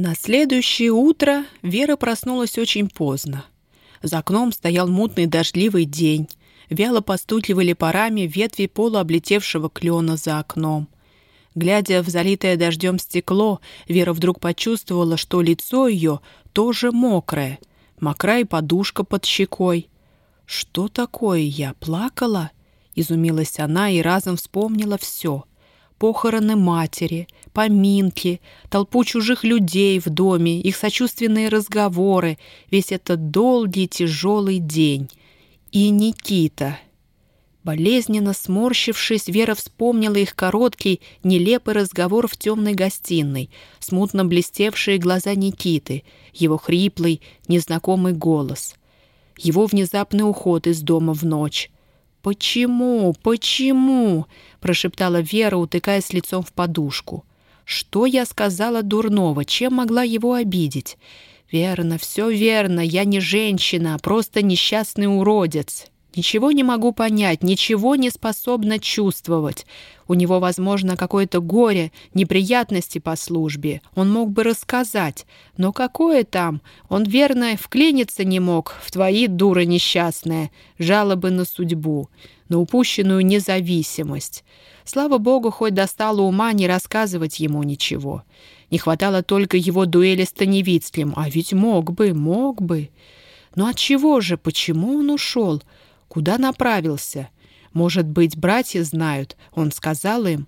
На следующее утро Вера проснулась очень поздно. За окном стоял мутный дождливый день. Вяло постукивали парами ветви полуоблетевшего клена за окном. Глядя в залитое дождем стекло, Вера вдруг почувствовала, что лицо ее тоже мокрое. Мокрая подушка под щекой. «Что такое я? Плакала?» Изумилась она и разом вспомнила все похороны матери, поминки, толпу чужих людей в доме, их сочувственные разговоры, весь этот долгий тяжелый день. И Никита. Болезненно сморщившись, Вера вспомнила их короткий, нелепый разговор в темной гостиной, смутно блестевшие глаза Никиты, его хриплый, незнакомый голос, его внезапный уход из дома в ночь, «Почему? Почему?» — прошептала Вера, утыкаясь лицом в подушку. «Что я сказала дурного? Чем могла его обидеть?» «Верно, все верно. Я не женщина, а просто несчастный уродец. Ничего не могу понять, ничего не способна чувствовать. У него, возможно, какое-то горе, неприятности по службе. Он мог бы рассказать. Но какое там? Он, верно, вклиниться не мог в твои, дура несчастная, жалобы на судьбу, на упущенную независимость. Слава богу, хоть достало ума не рассказывать ему ничего. Не хватало только его дуэли с Таневицким, а ведь мог бы, мог бы. Но от чего же, почему он ушел? Куда направился? Может быть, братья знают, он сказал им.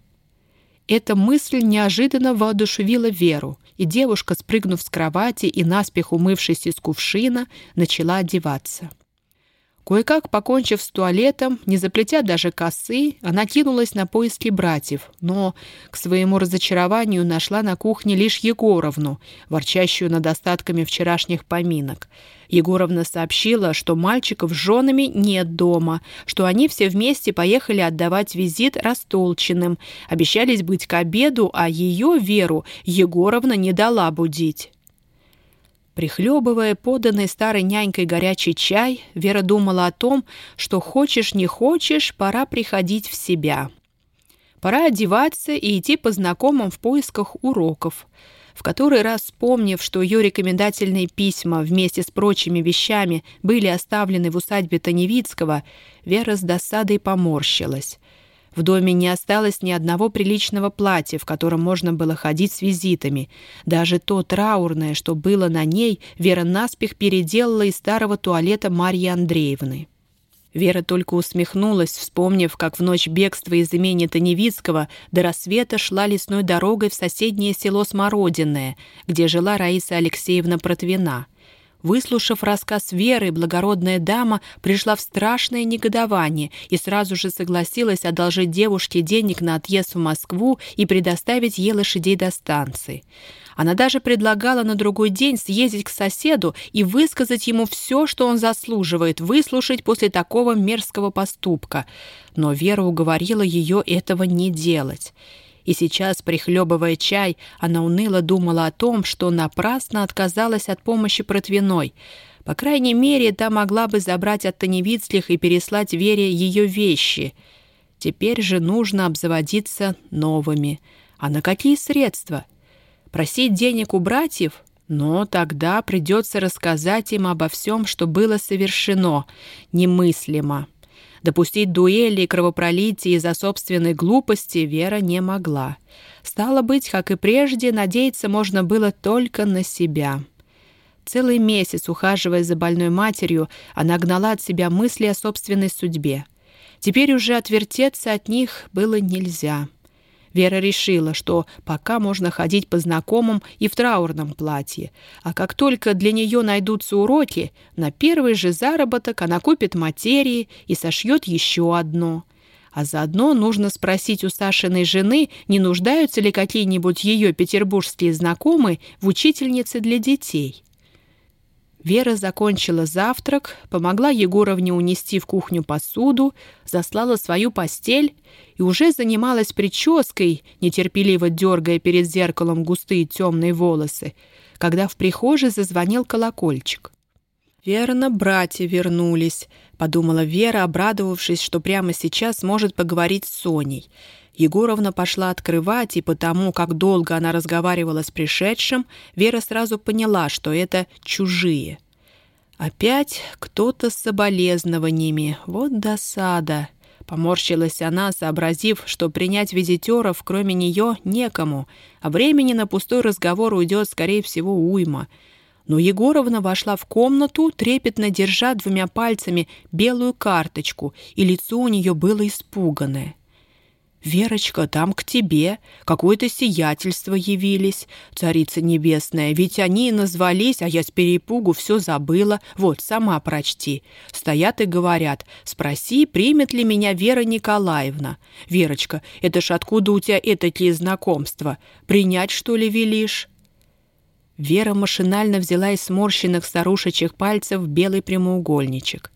Эта мысль неожиданно воодушевила Веру, и девушка, спрыгнув с кровати и наспех умывшись из кувшина, начала одеваться. Кое-как, покончив с туалетом, не заплетя даже косы, она кинулась на поиски братьев, но, к своему разочарованию, нашла на кухне лишь Егоровну, ворчащую над остатками вчерашних поминок. Егоровна сообщила, что мальчиков с женами нет дома, что они все вместе поехали отдавать визит Растолчиным, обещались быть к обеду, а ее, Веру, Егоровна не дала будить. Прихлебывая поданный старой нянькой горячий чай, Вера думала о том, что хочешь не хочешь, пора приходить в себя. Пора одеваться и идти по знакомым в поисках уроков. В который раз вспомнив, что ее рекомендательные письма вместе с прочими вещами были оставлены в усадьбе Таневицкого, Вера с досадой поморщилась. В доме не осталось ни одного приличного платья, в котором можно было ходить с визитами. Даже то траурное, что было на ней, Вера наспех переделала из старого туалета Марьи Андреевны. Вера только усмехнулась, вспомнив, как в ночь бегства из имени Таневицкого до рассвета шла лесной дорогой в соседнее село Смородиное, где жила Раиса Алексеевна Протвина — Выслушав рассказ Веры, благородная дама пришла в страшное негодование и сразу же согласилась одолжить девушке денег на отъезд в Москву и предоставить ей лошадей до станции. Она даже предлагала на другой день съездить к соседу и высказать ему все, что он заслуживает, выслушать после такого мерзкого поступка. Но Вера уговорила ее этого не делать. И сейчас, прихлебывая чай, она уныло думала о том, что напрасно отказалась от помощи протвиной. По крайней мере, та могла бы забрать от Таневицких и переслать Вере ее вещи. Теперь же нужно обзаводиться новыми. А на какие средства? Просить денег у братьев? Но тогда придется рассказать им обо всем, что было совершено. Немыслимо. Допустить дуэли и кровопролитие из-за собственной глупости Вера не могла. Стало быть, как и прежде, надеяться можно было только на себя. Целый месяц, ухаживая за больной матерью, она гнала от себя мысли о собственной судьбе. Теперь уже отвертеться от них было нельзя. Вера решила, что пока можно ходить по знакомым и в траурном платье, а как только для нее найдутся уроки, на первый же заработок она купит материи и сошьет еще одно. А заодно нужно спросить у Сашиной жены, не нуждаются ли какие-нибудь ее петербургские знакомые в учительнице для детей. Вера закончила завтрак, помогла Егоровне унести в кухню посуду, заслала свою постель и уже занималась прической, нетерпеливо дергая перед зеркалом густые темные волосы, когда в прихожей зазвонил колокольчик. «Верно, братья вернулись», — подумала Вера, обрадовавшись, что прямо сейчас может поговорить с Соней. Егоровна пошла открывать, и потому, как долго она разговаривала с пришедшим, Вера сразу поняла, что это чужие. Опять кто-то с соболезнованиями. Вот досада. Поморщилась она, сообразив, что принять визитеров, кроме нее, некому, а времени на пустой разговор уйдет, скорее всего, уйма — но Егоровна вошла в комнату, трепетно держа двумя пальцами белую карточку, и лицо у нее было испуганное. «Верочка, там к тебе. Какое-то сиятельство явились. Царица небесная, ведь они назвались, а я с перепугу все забыла. Вот, сама прочти. Стоят и говорят, спроси, примет ли меня Вера Николаевна. Верочка, это ж откуда у тебя это знакомство? Принять, что ли, велишь?» Вера машинально взяла из сморщенных старушечьих пальцев белый прямоугольничек.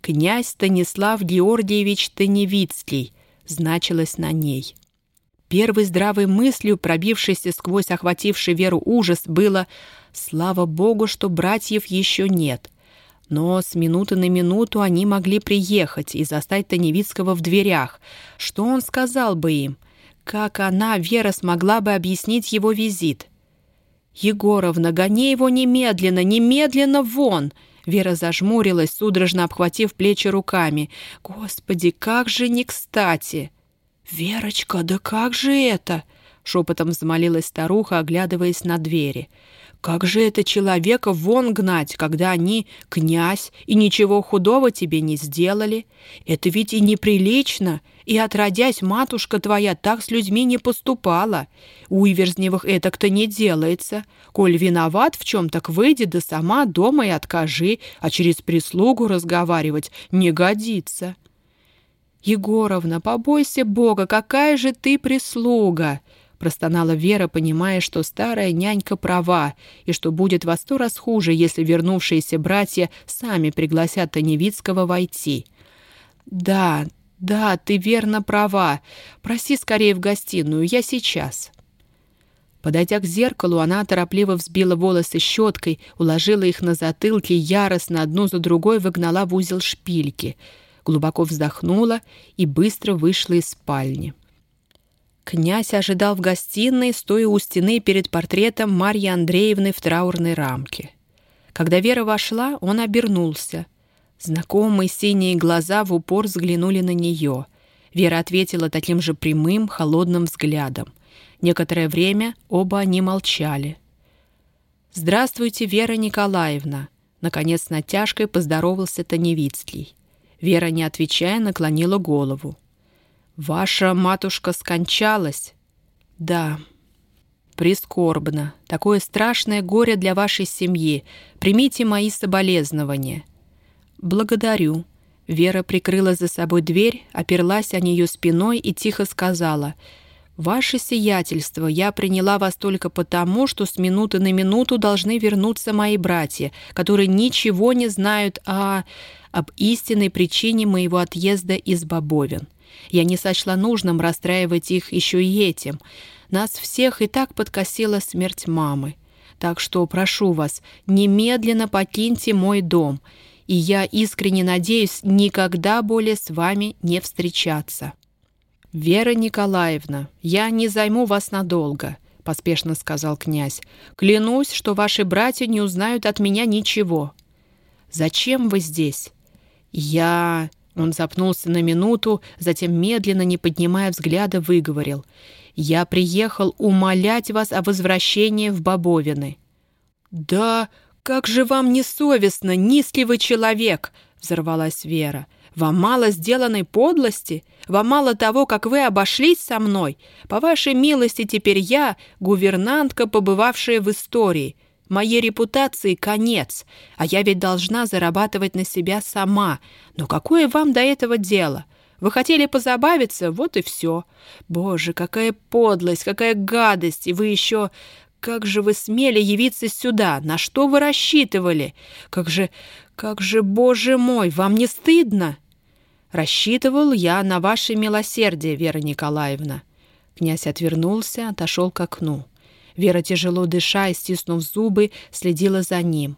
«Князь Станислав Георгиевич Таневицкий» значилось на ней. Первой здравой мыслью, пробившейся сквозь охвативший Веру ужас, было «Слава Богу, что братьев еще нет». Но с минуты на минуту они могли приехать и застать Таневицкого в дверях. Что он сказал бы им? Как она, Вера, смогла бы объяснить его визит? «Егоровна, гони его немедленно, немедленно вон!» Вера зажмурилась, судорожно обхватив плечи руками. «Господи, как же не кстати!» «Верочка, да как же это?» Шепотом взмолилась старуха, оглядываясь на двери. Как же это человека вон гнать, когда они князь и ничего худого тебе не сделали? Это ведь и неприлично, и отродясь, матушка твоя так с людьми не поступала. У Иверзневых это-то не делается. Коль виноват в чем, так выйди да сама дома и откажи, а через прислугу разговаривать не годится. Егоровна, побойся Бога, какая же ты прислуга!» Простонала Вера, понимая, что старая нянька права, и что будет во сто раз хуже, если вернувшиеся братья сами пригласят Таневицкого войти. «Да, да, ты верно права. Проси скорее в гостиную, я сейчас». Подойдя к зеркалу, она торопливо взбила волосы щеткой, уложила их на затылке и яростно одну за другой выгнала в узел шпильки. Глубоко вздохнула и быстро вышла из спальни. Князь ожидал в гостиной, стоя у стены перед портретом Марьи Андреевны в траурной рамке. Когда Вера вошла, он обернулся. Знакомые синие глаза в упор взглянули на нее. Вера ответила таким же прямым, холодным взглядом. Некоторое время оба они молчали. «Здравствуйте, Вера Николаевна!» Наконец натяжкой поздоровался Таневицкий. Вера, не отвечая, наклонила голову. «Ваша матушка скончалась?» «Да». «Прискорбно. Такое страшное горе для вашей семьи. Примите мои соболезнования». «Благодарю». Вера прикрыла за собой дверь, оперлась о нее спиной и тихо сказала «Ваше сиятельство, я приняла вас только потому, что с минуты на минуту должны вернуться мои братья, которые ничего не знают о... об истинной причине моего отъезда из Бобовин. Я не сочла нужным расстраивать их еще и этим. Нас всех и так подкосила смерть мамы. Так что прошу вас, немедленно покиньте мой дом, и я искренне надеюсь никогда более с вами не встречаться». «Вера Николаевна, я не займу вас надолго», — поспешно сказал князь. «Клянусь, что ваши братья не узнают от меня ничего». «Зачем вы здесь?» «Я...» Он запнулся на минуту, затем, медленно, не поднимая взгляда, выговорил. «Я приехал умолять вас о возвращении в Бобовины». «Да, как же вам не совестно, низкий вы человек!» — взорвалась Вера. «Вам мало сделанной подлости? Вам мало того, как вы обошлись со мной? По вашей милости теперь я — гувернантка, побывавшая в истории. Моей репутации конец, а я ведь должна зарабатывать на себя сама. Но какое вам до этого дело? Вы хотели позабавиться, вот и все. Боже, какая подлость, какая гадость, и вы еще... Как же вы смели явиться сюда? На что вы рассчитывали? Как же... Как же, боже мой, вам не стыдно? Рассчитывал я на ваше милосердие, Вера Николаевна. Князь отвернулся, отошел к окну. Вера, тяжело дыша и стиснув зубы, следила за ним.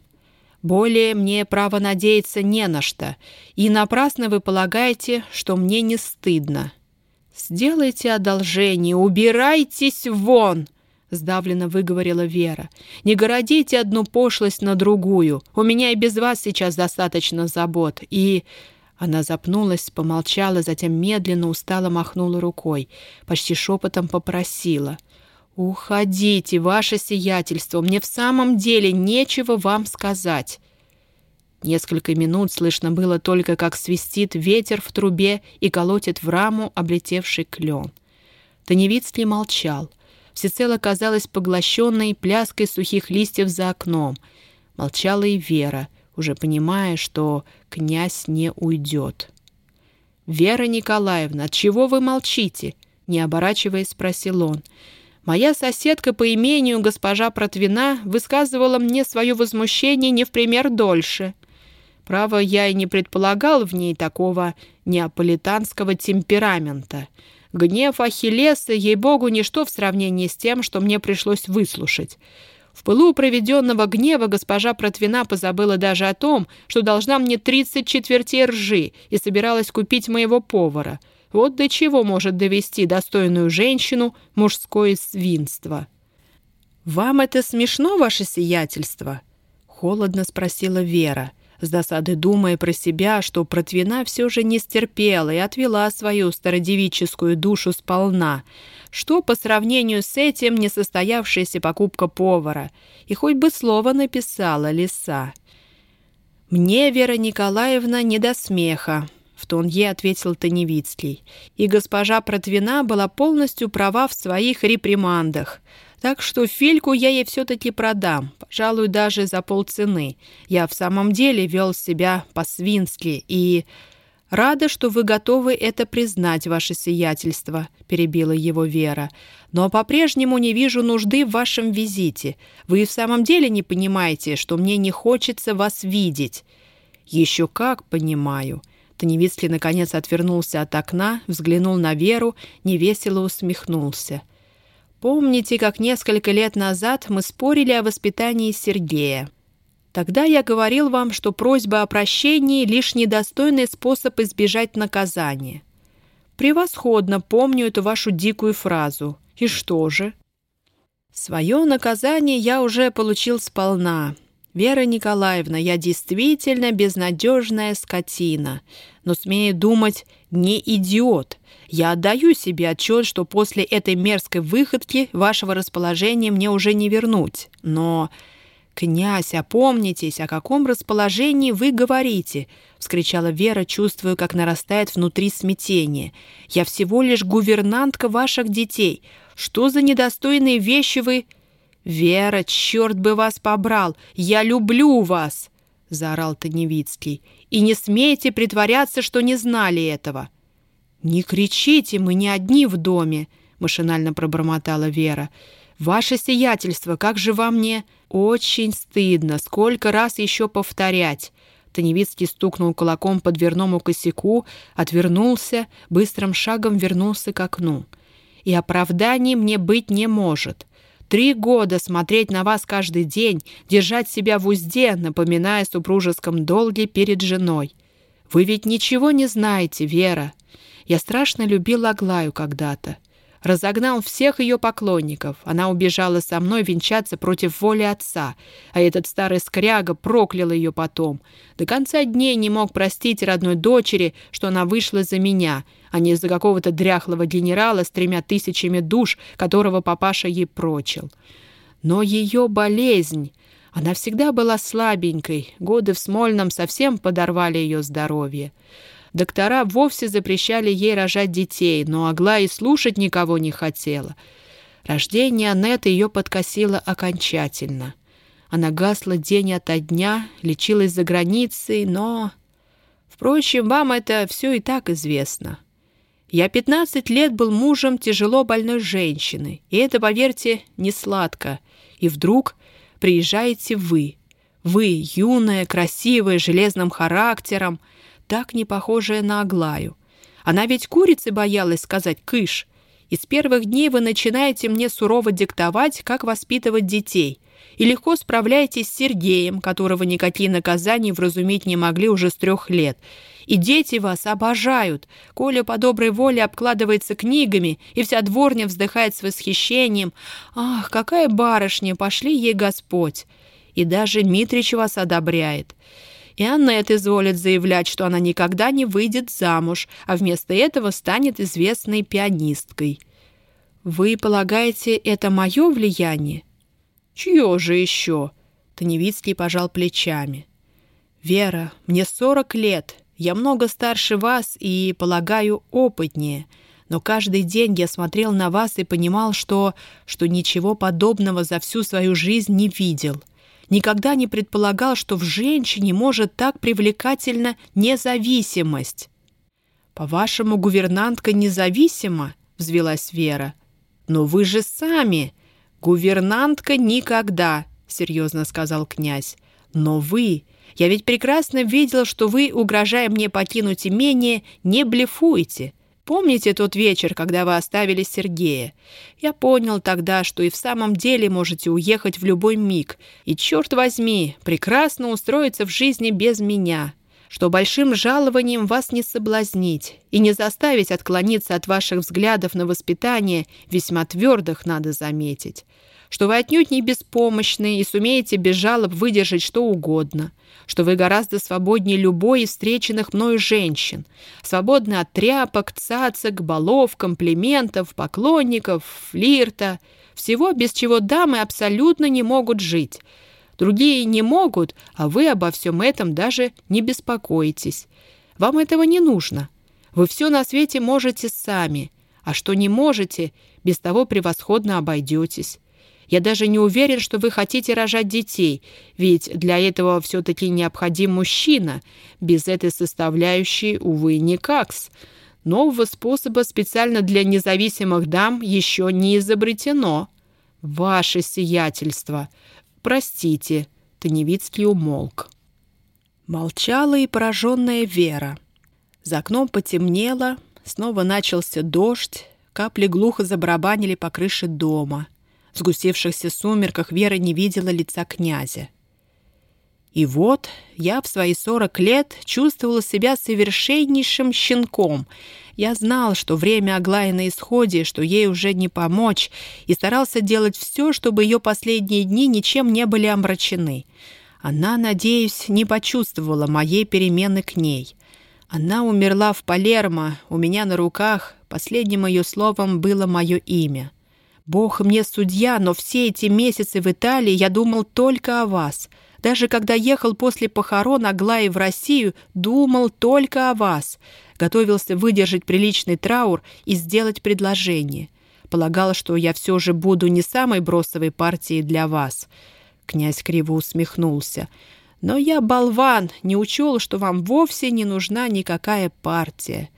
Более мне право надеяться не на что, и напрасно вы полагаете, что мне не стыдно. Сделайте одолжение, убирайтесь вон!» — сдавленно выговорила Вера. «Не городите одну пошлость на другую. У меня и без вас сейчас достаточно забот. И...» Она запнулась, помолчала, затем медленно, устало махнула рукой. Почти шепотом попросила. «Уходите, ваше сиятельство, мне в самом деле нечего вам сказать». Несколько минут слышно было только, как свистит ветер в трубе и колотит в раму облетевший клен. Таневицкий молчал. Всецело казалось поглощенной пляской сухих листьев за окном. Молчала и Вера, уже понимая, что князь не уйдет. «Вера Николаевна, от чего вы молчите?» Не оборачиваясь, спросил он. «Моя соседка по имению госпожа Протвина высказывала мне свое возмущение не в пример дольше». Право, я и не предполагал в ней такого неаполитанского темперамента. Гнев Ахиллеса, ей-богу, ничто в сравнении с тем, что мне пришлось выслушать. В пылу проведенного гнева госпожа Протвина позабыла даже о том, что должна мне тридцать четвертей ржи и собиралась купить моего повара. Вот до чего может довести достойную женщину мужское свинство. «Вам это смешно, ваше сиятельство?» — холодно спросила Вера с досады думая про себя, что Протвина все же не стерпела и отвела свою стародевическую душу сполна, что по сравнению с этим несостоявшаяся покупка повара, и хоть бы слово написала лиса. «Мне, Вера Николаевна, не до смеха», — в тон ей ответил Таневицкий, и госпожа Протвина была полностью права в своих репримандах — так что фильку я ей все-таки продам, пожалуй, даже за полцены. Я в самом деле вел себя по-свински и... «Рада, что вы готовы это признать, ваше сиятельство», — перебила его Вера. «Но по-прежнему не вижу нужды в вашем визите. Вы в самом деле не понимаете, что мне не хочется вас видеть». «Еще как понимаю». Таневицкий наконец отвернулся от окна, взглянул на Веру, невесело усмехнулся. Помните, как несколько лет назад мы спорили о воспитании Сергея? Тогда я говорил вам, что просьба о прощении — лишь недостойный способ избежать наказания. Превосходно помню эту вашу дикую фразу. И что же? Свое наказание я уже получил сполна. Вера Николаевна, я действительно безнадежная скотина. Но, смею думать, не идиот. Я отдаю себе отчет, что после этой мерзкой выходки вашего расположения мне уже не вернуть. Но, князь, опомнитесь, о каком расположении вы говорите?» — вскричала Вера, чувствуя, как нарастает внутри смятение. «Я всего лишь гувернантка ваших детей. Что за недостойные вещи вы...» «Вера, черт бы вас побрал! Я люблю вас!» — заорал Таневицкий. «И не смейте притворяться, что не знали этого!» «Не кричите, мы не одни в доме!» — машинально пробормотала Вера. «Ваше сиятельство, как же вам не...» «Очень стыдно! Сколько раз еще повторять!» Таневицкий стукнул кулаком по дверному косяку, отвернулся, быстрым шагом вернулся к окну. «И оправданий мне быть не может. Три года смотреть на вас каждый день, держать себя в узде, напоминая супружеском долге перед женой. Вы ведь ничего не знаете, Вера. Я страшно любил Аглаю когда-то. Разогнал всех ее поклонников. Она убежала со мной венчаться против воли отца, а этот старый скряга проклял ее потом. До конца дней не мог простить родной дочери, что она вышла за меня, а не за какого-то дряхлого генерала с тремя тысячами душ, которого папаша ей прочил. Но ее болезнь... Она всегда была слабенькой, годы в Смольном совсем подорвали ее здоровье. Доктора вовсе запрещали ей рожать детей, но Аглая и слушать никого не хотела. Рождение Аннеты ее подкосило окончательно. Она гасла день ото дня, лечилась за границей, но... Впрочем, вам это все и так известно. Я 15 лет был мужем тяжело больной женщины, и это, поверьте, не сладко. И вдруг приезжаете вы. Вы, юная, красивая, железным характером, так не похожая на Аглаю. Она ведь курицы боялась сказать «кыш». И с первых дней вы начинаете мне сурово диктовать, как воспитывать детей. и легко справляетесь с Сергеем, которого никакие наказания вразумить не могли уже с трех лет. И дети вас обожают. Коля по доброй воле обкладывается книгами, и вся дворня вздыхает с восхищением. «Ах, какая барышня! Пошли ей Господь!» И даже Митрич вас одобряет. И Аннет изволит заявлять, что она никогда не выйдет замуж, а вместо этого станет известной пианисткой. Вы полагаете, это мое влияние? Чье же еще? Таневицкий пожал плечами. Вера, мне сорок лет. Я много старше вас и, полагаю, опытнее. Но каждый день я смотрел на вас и понимал, что, что ничего подобного за всю свою жизнь не видел — никогда не предполагал, что в женщине может так привлекательна независимость. «По-вашему, гувернантка независима?» — взвелась Вера. «Но вы же сами!» «Гувернантка никогда!» — серьезно сказал князь. «Но вы...» Я ведь прекрасно видел, что вы, угрожая мне покинуть имение, не блефуете. Помните тот вечер, когда вы оставили Сергея? Я понял тогда, что и в самом деле можете уехать в любой миг. И, черт возьми, прекрасно устроиться в жизни без меня. Что большим жалованием вас не соблазнить и не заставить отклониться от ваших взглядов на воспитание, весьма твердых, надо заметить что вы отнюдь не беспомощны и сумеете без жалоб выдержать что угодно, что вы гораздо свободнее любой из встреченных мною женщин, свободны от тряпок, цацок, балов, комплиментов, поклонников, флирта, всего, без чего дамы абсолютно не могут жить. Другие не могут, а вы обо всем этом даже не беспокоитесь. Вам этого не нужно. Вы все на свете можете сами, а что не можете, без того превосходно обойдетесь. Я даже не уверен, что вы хотите рожать детей, ведь для этого все-таки необходим мужчина. Без этой составляющей, увы, никакс. Нового способа специально для независимых дам еще не изобретено. Ваше сиятельство. Простите, Таневицкий умолк. Молчала и пораженная Вера. За окном потемнело, снова начался дождь, капли глухо забарабанили по крыше дома — в сгустевшихся сумерках Вера не видела лица князя. И вот я в свои сорок лет чувствовала себя совершеннейшим щенком. Я знал, что время Аглаи на исходе, что ей уже не помочь, и старался делать все, чтобы ее последние дни ничем не были омрачены. Она, надеюсь, не почувствовала моей перемены к ней. Она умерла в Палермо, у меня на руках, последним ее словом было мое имя. Бог мне судья, но все эти месяцы в Италии я думал только о вас. Даже когда ехал после похорон Аглаи в Россию, думал только о вас. Готовился выдержать приличный траур и сделать предложение. Полагал, что я все же буду не самой бросовой партией для вас. Князь криво усмехнулся. Но я, болван, не учел, что вам вовсе не нужна никакая партия.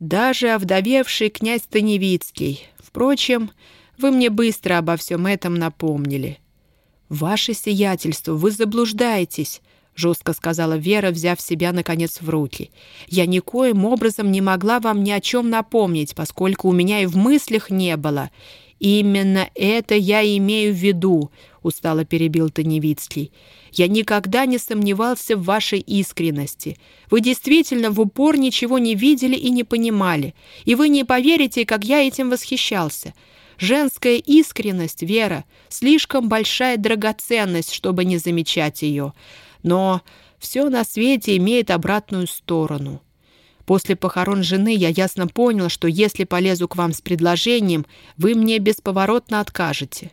Даже овдовевший князь Таневицкий. Впрочем, вы мне быстро обо всем этом напомнили». «Ваше сиятельство, вы заблуждаетесь», — жестко сказала Вера, взяв себя, наконец, в руки. «Я никоим образом не могла вам ни о чем напомнить, поскольку у меня и в мыслях не было. Именно это я имею в виду», — устало перебил Таневицкий. «Я никогда не сомневался в вашей искренности. Вы действительно в упор ничего не видели и не понимали, и вы не поверите, как я этим восхищался». Женская искренность, Вера, слишком большая драгоценность, чтобы не замечать ее. Но все на свете имеет обратную сторону. После похорон жены я ясно понял, что если полезу к вам с предложением, вы мне бесповоротно откажете.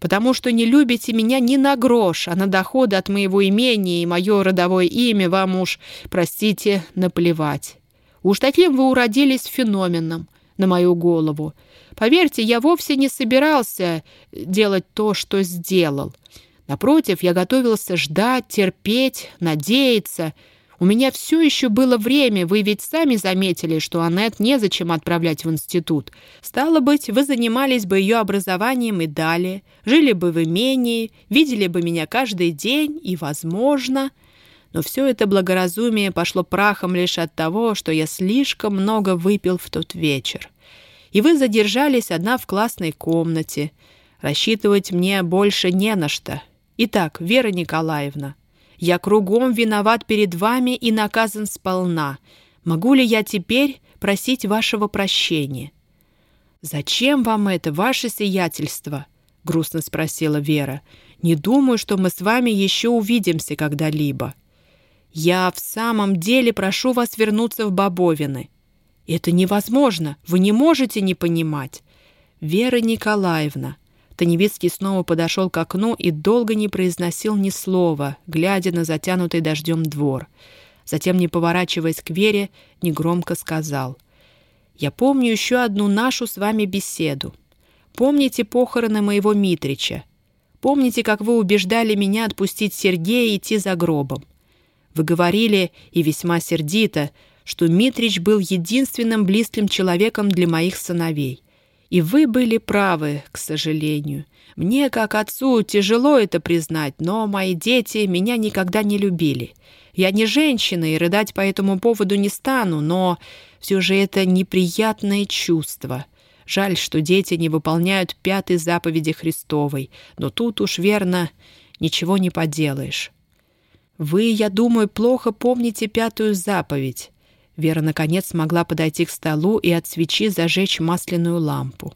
Потому что не любите меня ни на грош, а на доходы от моего имения и мое родовое имя вам уж, простите, наплевать. Уж таким вы уродились феноменом на мою голову. Поверьте, я вовсе не собирался делать то, что сделал. Напротив, я готовился ждать, терпеть, надеяться. У меня все еще было время, вы ведь сами заметили, что Аннет незачем отправлять в институт. Стало быть, вы занимались бы ее образованием и далее, жили бы в имении, видели бы меня каждый день и, возможно... Но все это благоразумие пошло прахом лишь от того, что я слишком много выпил в тот вечер и вы задержались одна в классной комнате. Рассчитывать мне больше не на что. Итак, Вера Николаевна, я кругом виноват перед вами и наказан сполна. Могу ли я теперь просить вашего прощения?» «Зачем вам это, ваше сиятельство?» — грустно спросила Вера. «Не думаю, что мы с вами еще увидимся когда-либо. Я в самом деле прошу вас вернуться в Бобовины». «Это невозможно! Вы не можете не понимать!» «Вера Николаевна!» Таневицкий снова подошел к окну и долго не произносил ни слова, глядя на затянутый дождем двор. Затем, не поворачиваясь к Вере, негромко сказал. «Я помню еще одну нашу с вами беседу. Помните похороны моего Митрича? Помните, как вы убеждали меня отпустить Сергея и идти за гробом? Вы говорили, и весьма сердито, что Митрич был единственным близким человеком для моих сыновей. И вы были правы, к сожалению. Мне, как отцу, тяжело это признать, но мои дети меня никогда не любили. Я не женщина и рыдать по этому поводу не стану, но все же это неприятное чувство. Жаль, что дети не выполняют пятой заповеди Христовой, но тут уж верно, ничего не поделаешь. Вы, я думаю, плохо помните пятую заповедь. Вера, наконец, смогла подойти к столу и от свечи зажечь масляную лампу.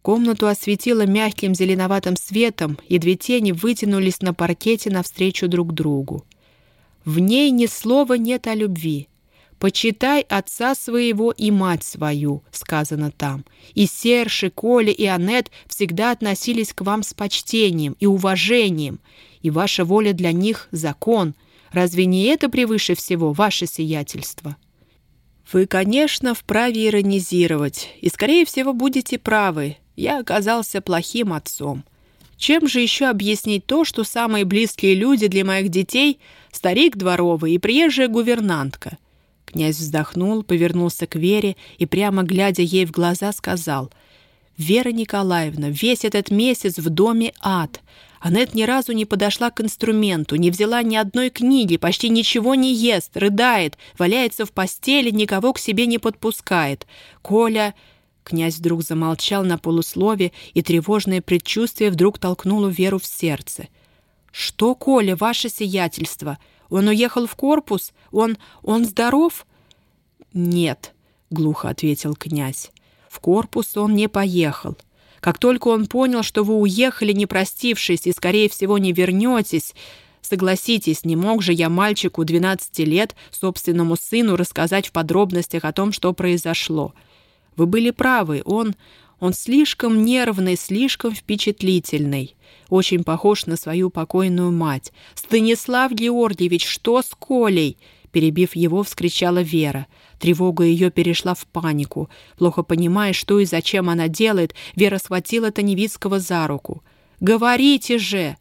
Комнату осветило мягким зеленоватым светом, и две тени вытянулись на паркете навстречу друг другу. В ней ни слова нет о любви. «Почитай отца своего и мать свою», — сказано там. И Серж, и Коля, и Аннет всегда относились к вам с почтением и уважением, и ваша воля для них — закон. Разве не это превыше всего ваше сиятельство?» Вы, конечно, вправе иронизировать, и, скорее всего, будете правы. Я оказался плохим отцом. Чем же еще объяснить то, что самые близкие люди для моих детей — старик дворовый и приезжая гувернантка? Князь вздохнул, повернулся к Вере и, прямо глядя ей в глаза, сказал — «Вера Николаевна, весь этот месяц в доме ад. Аннет ни разу не подошла к инструменту, не взяла ни одной книги, почти ничего не ест, рыдает, валяется в постели, никого к себе не подпускает. Коля...» Князь вдруг замолчал на полуслове, и тревожное предчувствие вдруг толкнуло Веру в сердце. «Что, Коля, ваше сиятельство? Он уехал в корпус? Он... он здоров?» «Нет», — глухо ответил князь. В корпус он не поехал. Как только он понял, что вы уехали, не простившись, и, скорее всего, не вернетесь, согласитесь, не мог же я мальчику 12 лет, собственному сыну, рассказать в подробностях о том, что произошло. Вы были правы, он... Он слишком нервный, слишком впечатлительный. Очень похож на свою покойную мать. «Станислав Георгиевич, что с Колей?» Перебив его, вскричала Вера. Тревога ее перешла в панику. Плохо понимая, что и зачем она делает, Вера схватила Таневицкого за руку. «Говорите же!»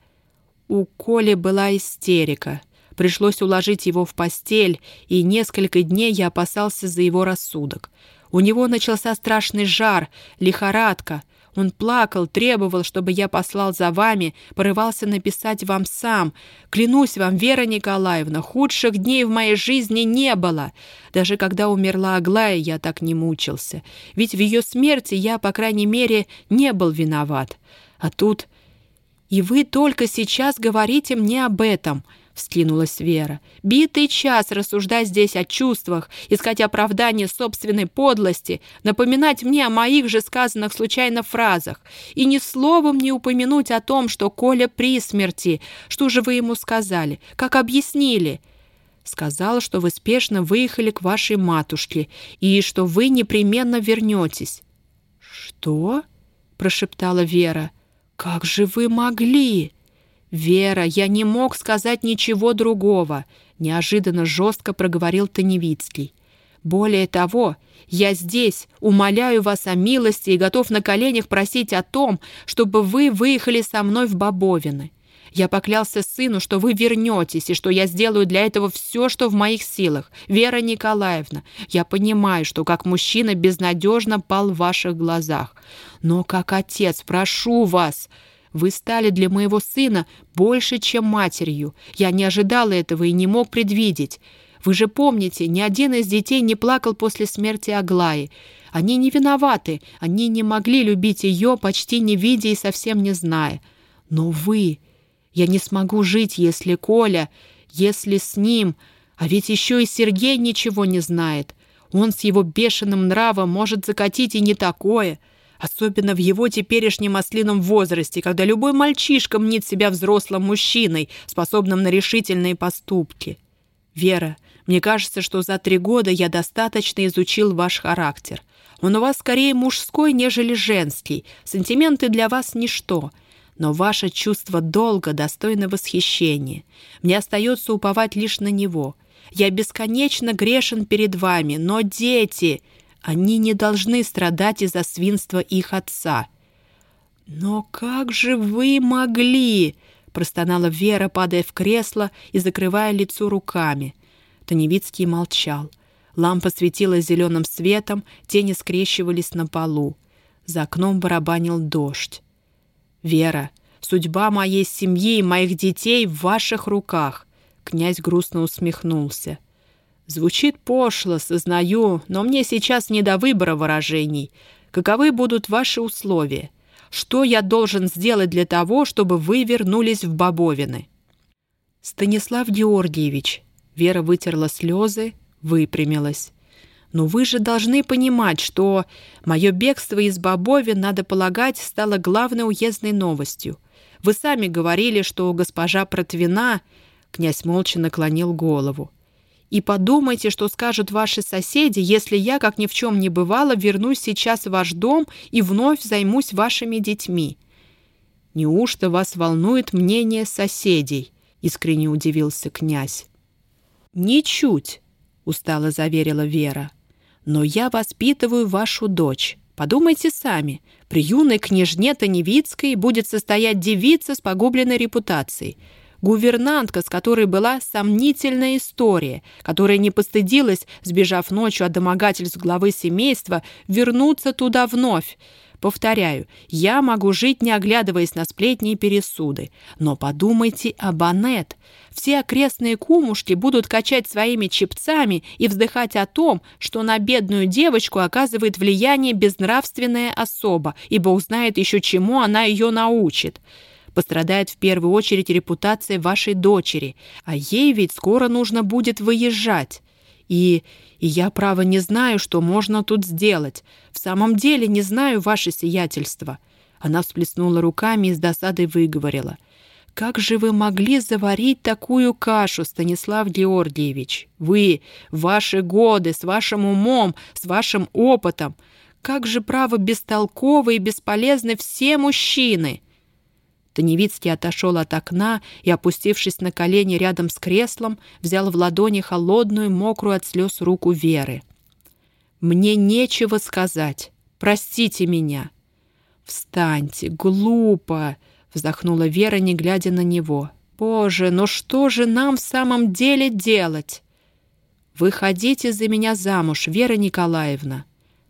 У Коли была истерика. Пришлось уложить его в постель, и несколько дней я опасался за его рассудок. У него начался страшный жар, лихорадка — он плакал, требовал, чтобы я послал за вами, порывался написать вам сам. Клянусь вам, Вера Николаевна, худших дней в моей жизни не было. Даже когда умерла Аглая, я так не мучился. Ведь в ее смерти я, по крайней мере, не был виноват. А тут... И вы только сейчас говорите мне об этом —— вскинулась Вера. «Битый час рассуждать здесь о чувствах, искать оправдание собственной подлости, напоминать мне о моих же сказанных случайно фразах и ни словом не упомянуть о том, что Коля при смерти. Что же вы ему сказали? Как объяснили?» «Сказал, что вы спешно выехали к вашей матушке и что вы непременно вернетесь». «Что?» — прошептала Вера. «Как же вы могли?» «Вера, я не мог сказать ничего другого», — неожиданно жестко проговорил Таневицкий. «Более того, я здесь, умоляю вас о милости и готов на коленях просить о том, чтобы вы выехали со мной в Бобовины. Я поклялся сыну, что вы вернетесь, и что я сделаю для этого все, что в моих силах. Вера Николаевна, я понимаю, что как мужчина безнадежно пал в ваших глазах. Но как отец, прошу вас...» Вы стали для моего сына больше, чем матерью. Я не ожидала этого и не мог предвидеть. Вы же помните, ни один из детей не плакал после смерти Аглаи. Они не виноваты, они не могли любить ее, почти не видя и совсем не зная. Но вы... Я не смогу жить, если Коля, если с ним, а ведь еще и Сергей ничего не знает. Он с его бешеным нравом может закатить и не такое, особенно в его теперешнем ослином возрасте, когда любой мальчишка мнит себя взрослым мужчиной, способным на решительные поступки. Вера, мне кажется, что за три года я достаточно изучил ваш характер. Он у вас скорее мужской, нежели женский. Сантименты для вас ничто. Но ваше чувство долга достойно восхищения. Мне остается уповать лишь на него. Я бесконечно грешен перед вами, но дети, они не должны страдать из-за свинства их отца». «Но как же вы могли?» — простонала Вера, падая в кресло и закрывая лицо руками. Таневицкий молчал. Лампа светила зеленым светом, тени скрещивались на полу. За окном барабанил дождь. «Вера, судьба моей семьи и моих детей в ваших руках!» Князь грустно усмехнулся. «Звучит пошло, сознаю, но мне сейчас не до выбора выражений. Каковы будут ваши условия? Что я должен сделать для того, чтобы вы вернулись в Бобовины?» «Станислав Георгиевич», Вера вытерла слезы, выпрямилась. «Но вы же должны понимать, что мое бегство из Бобовин, надо полагать, стало главной уездной новостью. Вы сами говорили, что госпожа Протвина...» Князь молча наклонил голову. «И подумайте, что скажут ваши соседи, если я, как ни в чем не бывало, вернусь сейчас в ваш дом и вновь займусь вашими детьми». «Неужто вас волнует мнение соседей?» — искренне удивился князь. «Ничуть», — устало заверила Вера. «Но я воспитываю вашу дочь. Подумайте сами, при юной княжне Таневицкой будет состоять девица с погубленной репутацией, гувернантка, с которой была сомнительная история, которая не постыдилась, сбежав ночью от домогательств главы семейства, вернуться туда вновь, Повторяю, я могу жить, не оглядываясь на сплетни и пересуды. Но подумайте об Анет. Все окрестные кумушки будут качать своими чепцами и вздыхать о том, что на бедную девочку оказывает влияние безнравственная особа, ибо узнает еще чему она ее научит. Пострадает в первую очередь репутация вашей дочери, а ей ведь скоро нужно будет выезжать. И и я, право, не знаю, что можно тут сделать. В самом деле не знаю ваше сиятельство». Она всплеснула руками и с досадой выговорила. «Как же вы могли заварить такую кашу, Станислав Георгиевич? Вы, ваши годы, с вашим умом, с вашим опытом. Как же, право, бестолковы и бесполезны все мужчины!» Таневицкий отошел от окна и, опустившись на колени рядом с креслом, взял в ладони холодную, мокрую от слез руку Веры. «Мне нечего сказать. Простите меня». «Встаньте, глупо!» — вздохнула Вера, не глядя на него. «Боже, ну что же нам в самом деле делать?» «Выходите за меня замуж, Вера Николаевна!»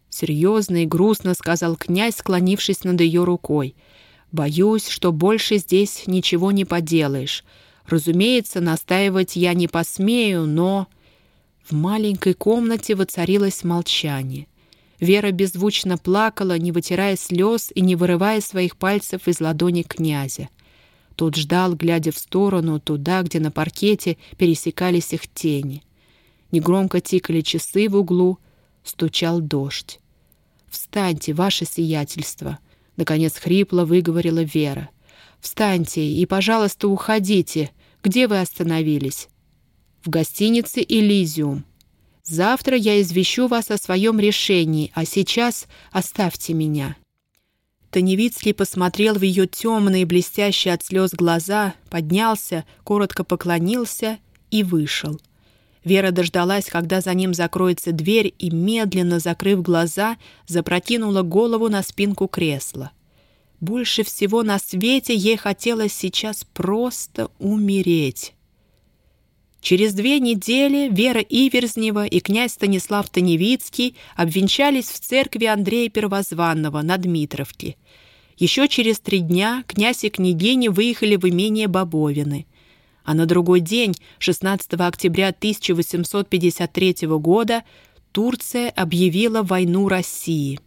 Серьезно и грустно сказал князь, склонившись над ее рукой. Боюсь, что больше здесь ничего не поделаешь. Разумеется, настаивать я не посмею, но...» В маленькой комнате воцарилось молчание. Вера беззвучно плакала, не вытирая слез и не вырывая своих пальцев из ладони князя. Тот ждал, глядя в сторону, туда, где на паркете пересекались их тени. Негромко тикали часы в углу, стучал дождь. «Встаньте, ваше сиятельство!» Наконец хрипло выговорила Вера. «Встаньте и, пожалуйста, уходите. Где вы остановились?» «В гостинице «Элизиум». Завтра я извещу вас о своем решении, а сейчас оставьте меня». Таневицкий посмотрел в ее темные, блестящие от слез глаза, поднялся, коротко поклонился и вышел. Вера дождалась, когда за ним закроется дверь, и, медленно закрыв глаза, запрокинула голову на спинку кресла. Больше всего на свете ей хотелось сейчас просто умереть. Через две недели Вера Иверзнева и князь Станислав Таневицкий обвенчались в церкви Андрея Первозванного на Дмитровке. Еще через три дня князь и княгиня выехали в имение Бобовины – а на другой день, 16 октября 1853 года, Турция объявила войну России.